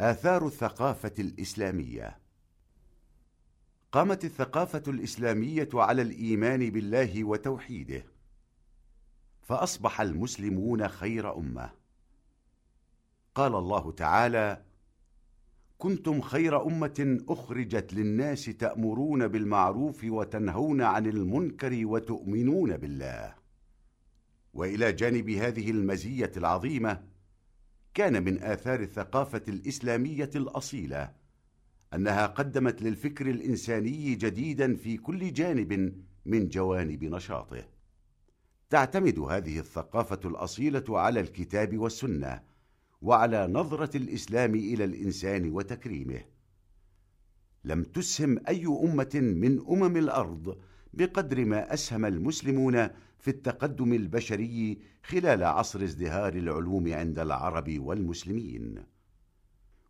آثار الثقافة الإسلامية. قامت الثقافة الإسلامية على الإيمان بالله وتوحيده فأصبح المسلمون خير أمة. قال الله تعالى كنتم خير أمة أخرجت للناس تأمرون بالمعروف وتنهون عن المنكر وتؤمنون بالله. وإلى جانب هذه المزية العظيمة كان من آثار الثقافة الإسلامية الأصيلة أنها قدمت للفكر الإنساني جديدا في كل جانب من جوانب نشاطه. تعتمد هذه الثقافة الأصيلة على الكتاب والسنة وعلى نظرة الإسلام إلى الإنسان وتكريمه. لم تسهم أي أمة من أمم الأرض بقدر ما أسهم المسلمون في التقدم البشري خلال عصر ازدهار العلوم عند العرب والمسلمين.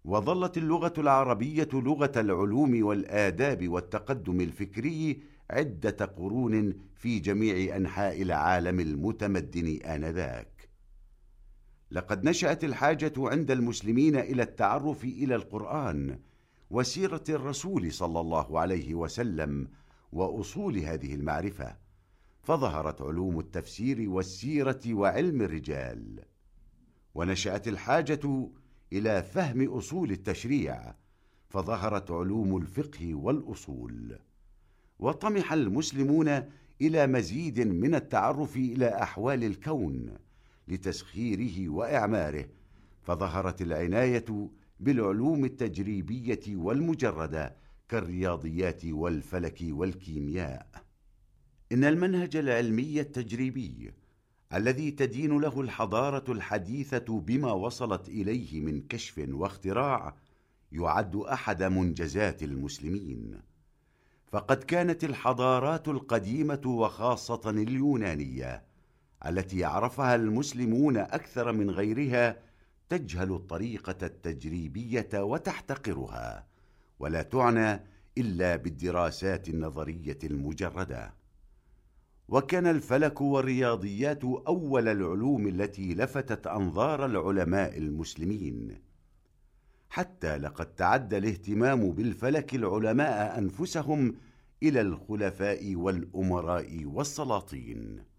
وظلت اللغة العربية لغة العلوم والآداب والتقدم الفكري عدة قرون في جميع أنحاء العالم المتمدن آنذاك. لقد نشأت الحاجة عند المسلمين إلى التعرف إلى القرآن وسيرة الرسول صلى الله عليه وسلم وأصول هذه المعرفة فظهرت علوم التفسير والسيرة وعلم الرجال ونشأت الحاجة إلى فهم أصول التشريع فظهرت علوم الفقه والأصول. وطمح المسلمون إلى مزيد من التعرف إلى أحوال الكون لتسخيره وإعماره فظهرت العناية بالعلوم التجريبية والمجردة كالرياضيات والفلك والكيمياء. إن المنهج العلمي التجريبي الذي تدين له الحضارة الحديثة بما وصلت إليه من كشف واختراع يعد أحد منجزات المسلمين. فقد كانت الحضارات القديمة وخاصة اليونانية التي عرفها المسلمون أكثر من غيرها تجهل الطريقة التجريبية وتحتقرها. ولا تعنى إلا بالدراسات النظرية المجردة. وكان الفلك والرياضيات أول العلوم التي لفتت أنظار العلماء المسلمين. حتى لقد تعدى الاهتمام بالفلك العلماء أنفسهم إلى الخلفاء والأمراء والسلاطين.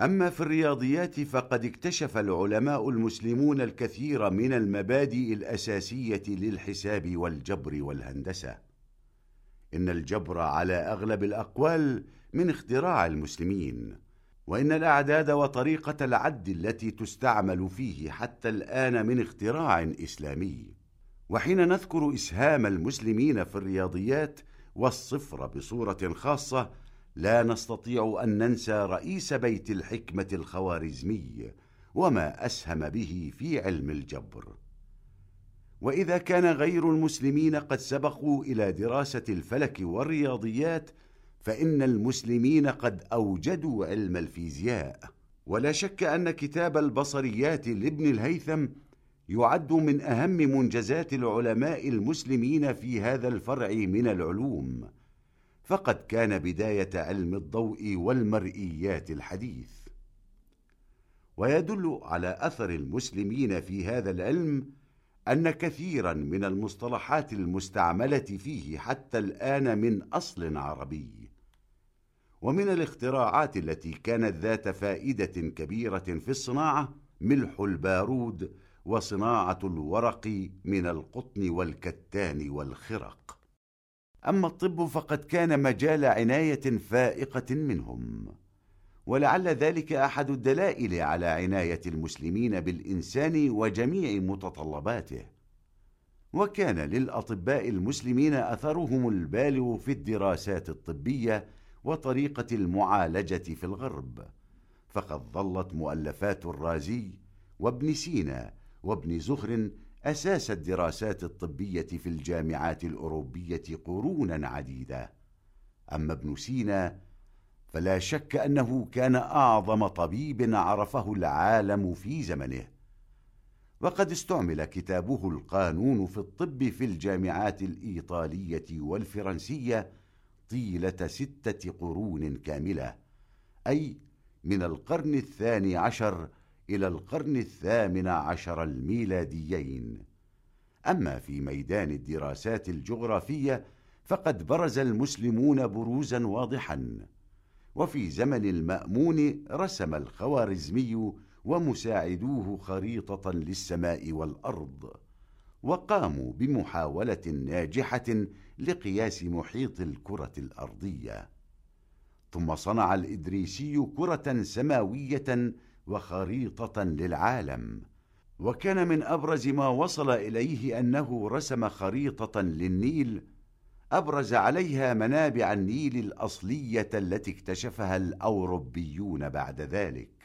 أما في الرياضيات فقد اكتشف العلماء المسلمون الكثير من المبادئ الأساسية للحساب والجبر والهندسة. إن الجبر على أغلب الأقوال من اختراع المسلمين وإن الأعداد وطريقة العد التي تستعمل فيه حتى الآن من اختراع إسلامي. وحين نذكر إسهام المسلمين في الرياضيات والصفر بصورة خاصة لا نستطيع أن ننسى رئيس بيت الحكمة الخوارزمي وما أسهم به في علم الجبر. وإذا كان غير المسلمين قد سبقوا إلى دراسة الفلك والرياضيات فإن المسلمين قد أوجدوا علم الفيزياء. ولا شك أن كتاب البصريات لابن الهيثم يعد من أهم منجزات العلماء المسلمين في هذا الفرع من العلوم. فقد كان بداية علم الضوء والمرئيات الحديث. ويدل على أثر المسلمين في هذا العلم أن كثيرا من المصطلحات المستعملة فيه حتى الآن من أصل عربي. ومن الاختراعات التي كانت ذات فائدة كبيرة في الصناعة ملح البارود وصناعة الورق من القطن والكتان والخرق. أما الطب فقد كان مجال عناية فائقة منهم. ولعل ذلك أحد الدلائل على عناية المسلمين بالإنسان وجميع متطلباته. وكان للأطباء المسلمين أثرهم البالغ في الدراسات الطبية وطريقة المعالجة في الغرب. فقد ظلت مؤلفات الرازي وابن سينا وابن زخر أساس الدراسات الطبية في الجامعات الأوروبية قرونا عديدة. أما ابن سينا فلا شك أنه كان أعظم طبيب عرفه العالم في زمنه. وقد استعمل كتابه القانون في الطب في الجامعات الإيطالية والفرنسية طيلة ستة قرون كاملة أي من القرن الثاني عشر إلى القرن الثامن عشر الميلاديين. أما في ميدان الدراسات الجغرافية فقد برز المسلمون بروزا واضحا. وفي زمن المأمون رسم الخوارزمي ومساعدوه خريطة للسماء والأرض. وقاموا بمحاولة ناجحة لقياس محيط الكرة الأرضية. ثم صنع الإدريسي كرة سماوية وخريطة للعالم. وكان من أبرز ما وصل إليه أنه رسم خريطة للنيل أبرز عليها منابع النيل الأصلية التي اكتشفها الأوروبيون بعد ذلك.